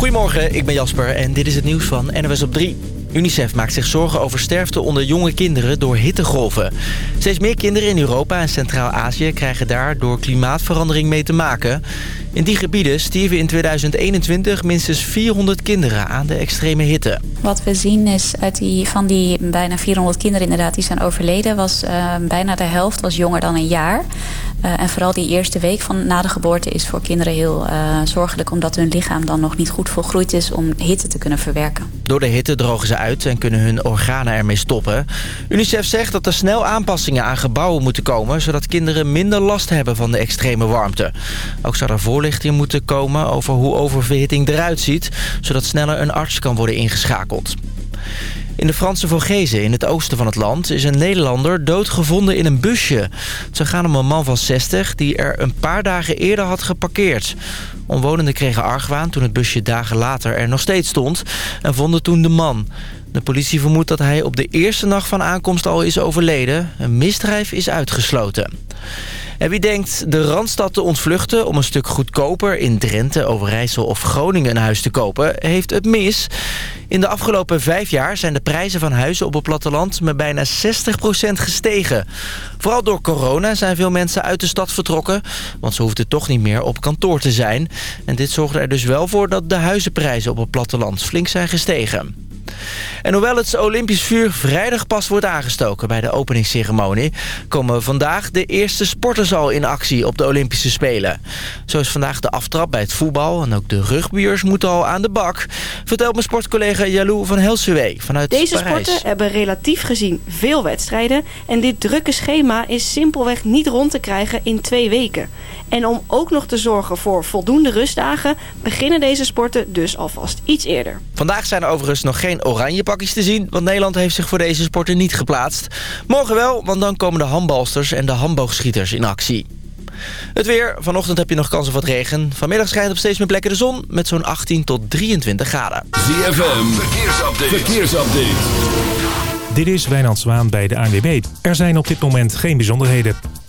Goedemorgen, ik ben Jasper en dit is het nieuws van NWS op 3. UNICEF maakt zich zorgen over sterfte onder jonge kinderen door hittegolven. Steeds meer kinderen in Europa en Centraal-Azië krijgen daar door klimaatverandering mee te maken. In die gebieden stierven in 2021 minstens 400 kinderen aan de extreme hitte. Wat we zien is uit die, van die bijna 400 kinderen inderdaad die zijn overleden... was uh, bijna de helft was jonger dan een jaar. Uh, en vooral die eerste week van na de geboorte is voor kinderen heel uh, zorgelijk... omdat hun lichaam dan nog niet goed volgroeid is om hitte te kunnen verwerken. Door de hitte drogen ze uit en kunnen hun organen ermee stoppen. UNICEF zegt dat er snel aanpassingen aan gebouwen moeten komen... zodat kinderen minder last hebben van de extreme warmte. Ook zou er voorlichting moeten komen over hoe oververhitting eruit ziet... zodat sneller een arts kan worden ingeschakeld. In de Franse Vogezen in het oosten van het land is een Nederlander doodgevonden in een busje. Ze gaan om een man van 60 die er een paar dagen eerder had geparkeerd. Omwonenden kregen argwaan toen het busje dagen later er nog steeds stond en vonden toen de man. De politie vermoedt dat hij op de eerste nacht van aankomst al is overleden. Een misdrijf is uitgesloten. En wie denkt de Randstad te ontvluchten om een stuk goedkoper in Drenthe, Overijssel of Groningen een huis te kopen, heeft het mis. In de afgelopen vijf jaar zijn de prijzen van huizen op het platteland met bijna 60% gestegen. Vooral door corona zijn veel mensen uit de stad vertrokken, want ze hoefden toch niet meer op kantoor te zijn. En dit zorgde er dus wel voor dat de huizenprijzen op het platteland flink zijn gestegen. En hoewel het Olympisch vuur vrijdag pas wordt aangestoken bij de openingsceremonie... komen vandaag de eerste sporters al in actie op de Olympische Spelen. Zo is vandaag de aftrap bij het voetbal en ook de rugbiers moeten al aan de bak. Vertelt mijn sportcollega Jalou van Helsuwe vanuit Deze Parijs. sporten hebben relatief gezien veel wedstrijden... en dit drukke schema is simpelweg niet rond te krijgen in twee weken. En om ook nog te zorgen voor voldoende rustdagen... beginnen deze sporten dus alvast iets eerder. Vandaag zijn er overigens nog geen oranje pakjes te zien... want Nederland heeft zich voor deze sporten niet geplaatst. Morgen wel, want dan komen de handbalsters en de handboogschieters in actie. Het weer. Vanochtend heb je nog kans op wat regen. Vanmiddag schijnt op steeds meer plekken de zon met zo'n 18 tot 23 graden. ZFM, verkeersupdate. verkeersupdate. Dit is Wijnand Zwaan bij de ANWB. Er zijn op dit moment geen bijzonderheden.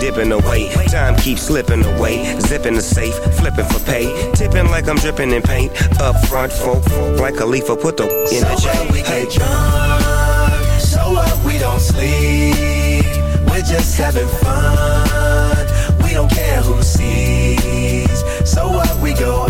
dipping away. Time keeps slipping away. Zipping the safe, flipping for pay. Tipping like I'm dripping in paint. Up front, folk, like a leaf, put the in the So what we Hey. get drunk, so what we don't sleep. We're just having fun. We don't care who sees. So what we go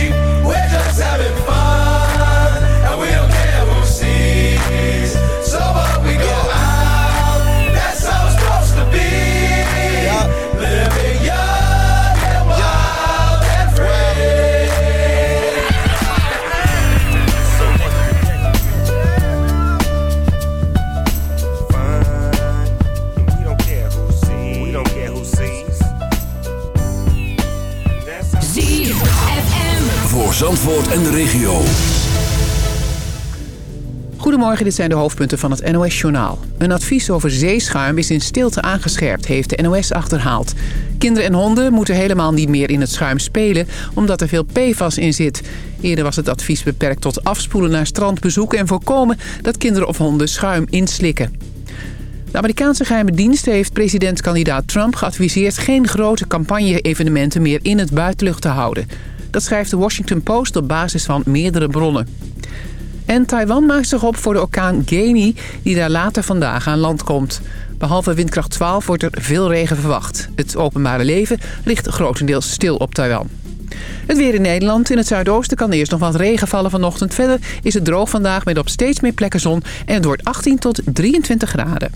Zandvoort en de regio. Goedemorgen, dit zijn de hoofdpunten van het NOS-journaal. Een advies over zeeschuim is in stilte aangescherpt, heeft de NOS achterhaald. Kinderen en honden moeten helemaal niet meer in het schuim spelen... omdat er veel PFAS in zit. Eerder was het advies beperkt tot afspoelen naar strandbezoeken... en voorkomen dat kinderen of honden schuim inslikken. De Amerikaanse geheime dienst heeft presidentkandidaat Trump geadviseerd... geen grote campagne-evenementen meer in het buitenlucht te houden. Dat schrijft de Washington Post op basis van meerdere bronnen. En Taiwan maakt zich op voor de orkaan Geni die daar later vandaag aan land komt. Behalve windkracht 12 wordt er veel regen verwacht. Het openbare leven ligt grotendeels stil op Taiwan. Het weer in Nederland. In het zuidoosten kan eerst nog wat regen vallen vanochtend. Verder is het droog vandaag met op steeds meer plekken zon. En het wordt 18 tot 23 graden.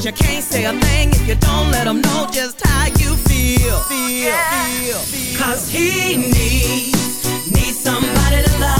But you can't say a thing if you don't let him know just how you feel. Feel, yeah. feel, feel. Cause he needs, needs somebody to love.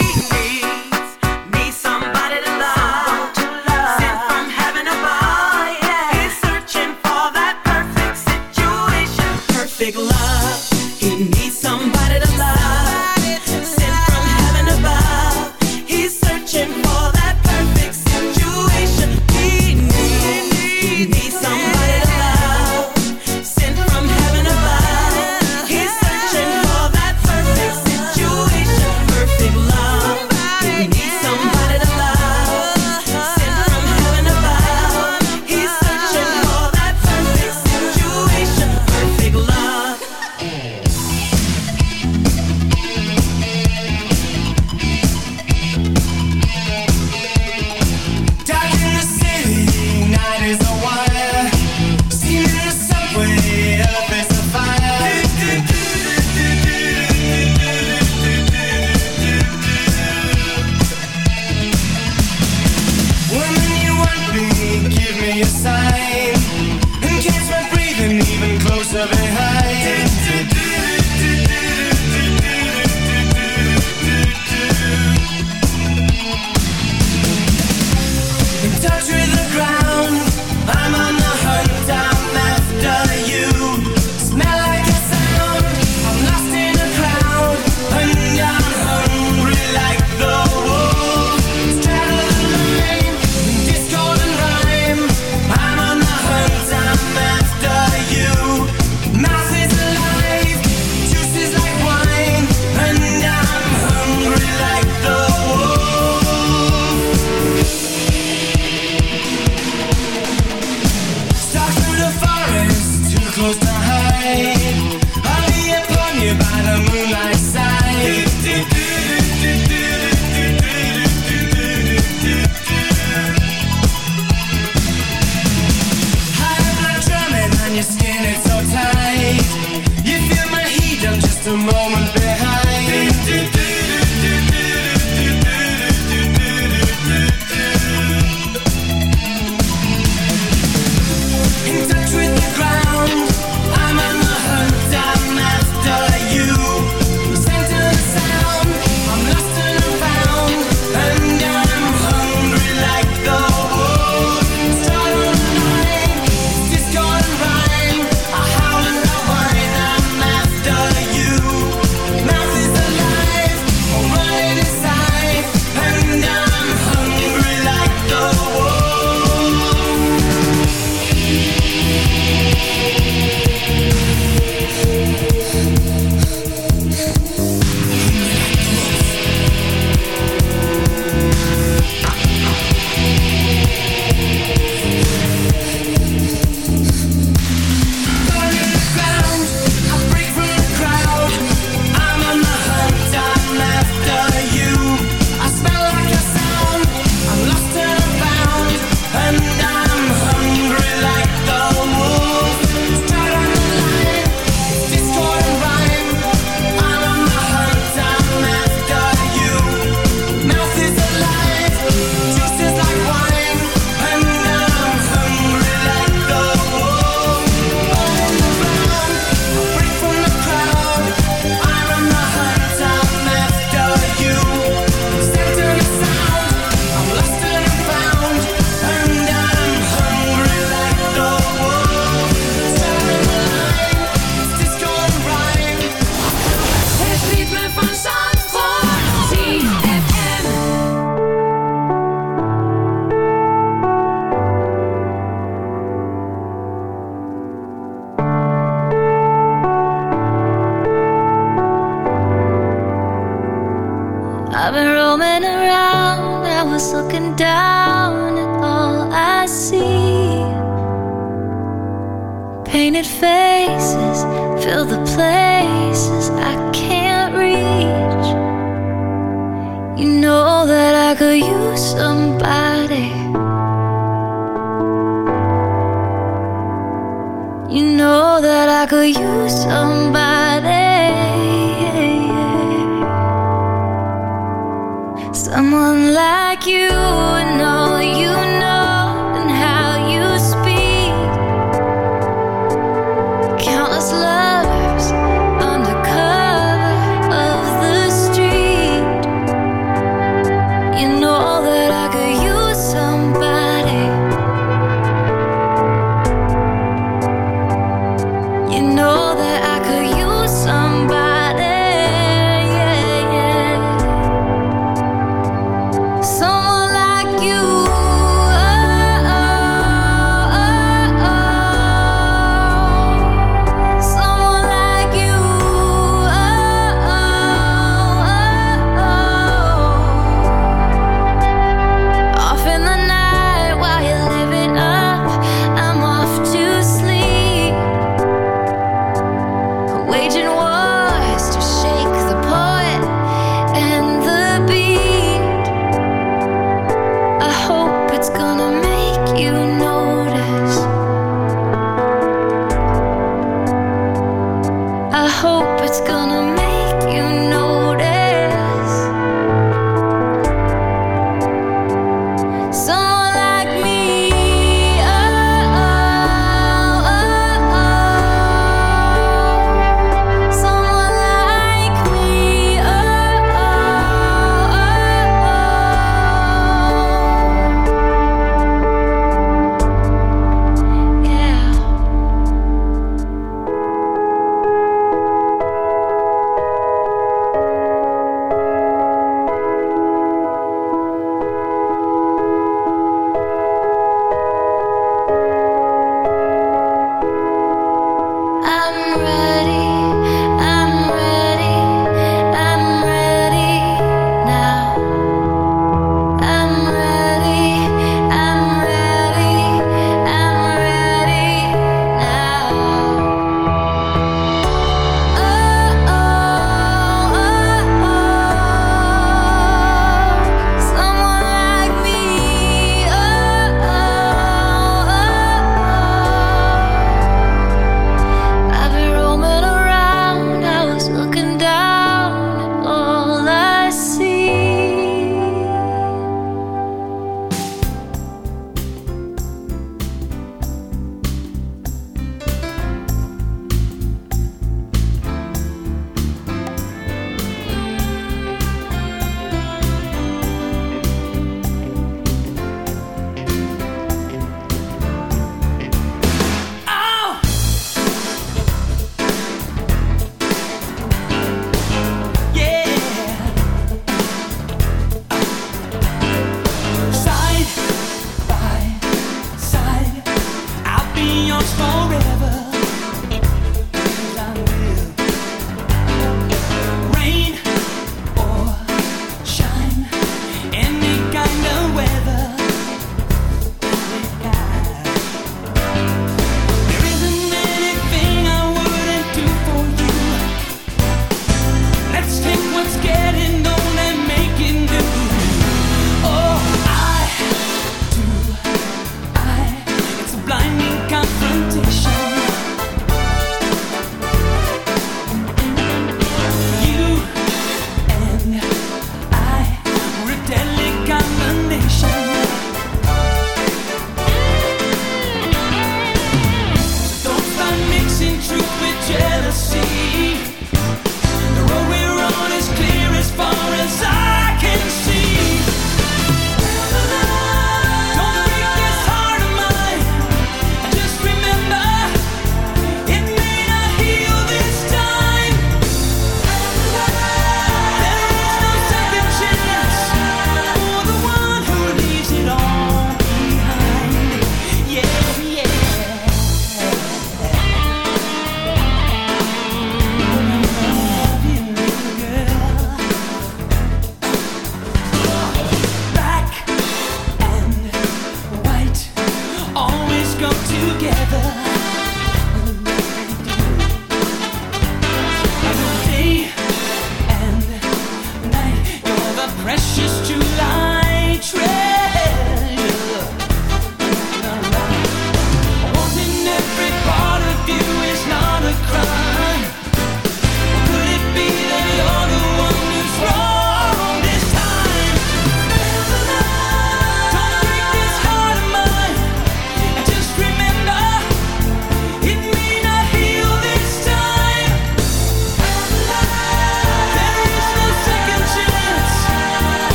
I could use somebody.